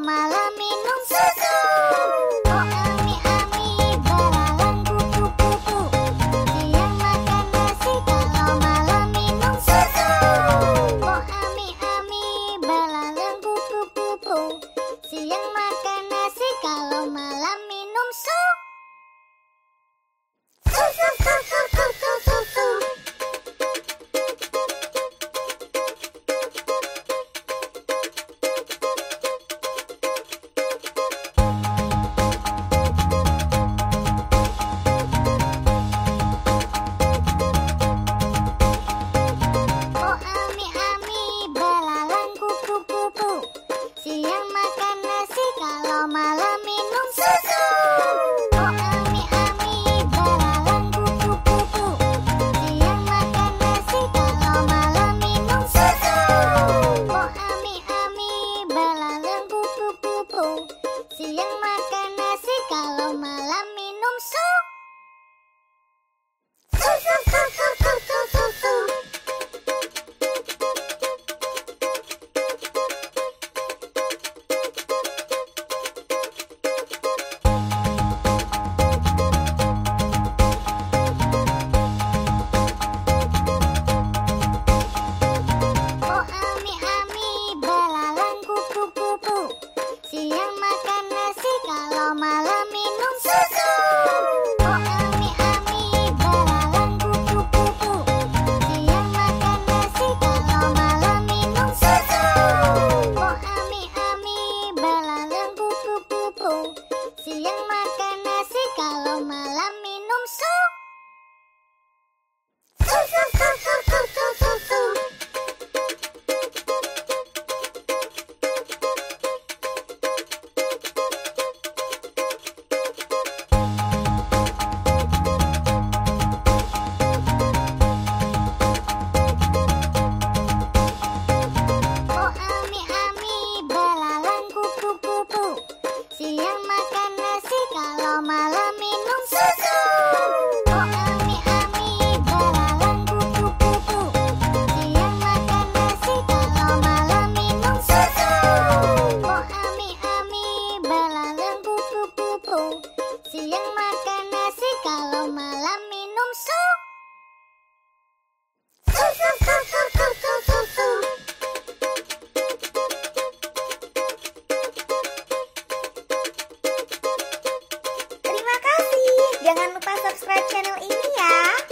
malam. all my life. Makan nasi kalau malam minum su. Su su su su su su su su. Terima kasih. Jangan lupa subscribe channel ini ya.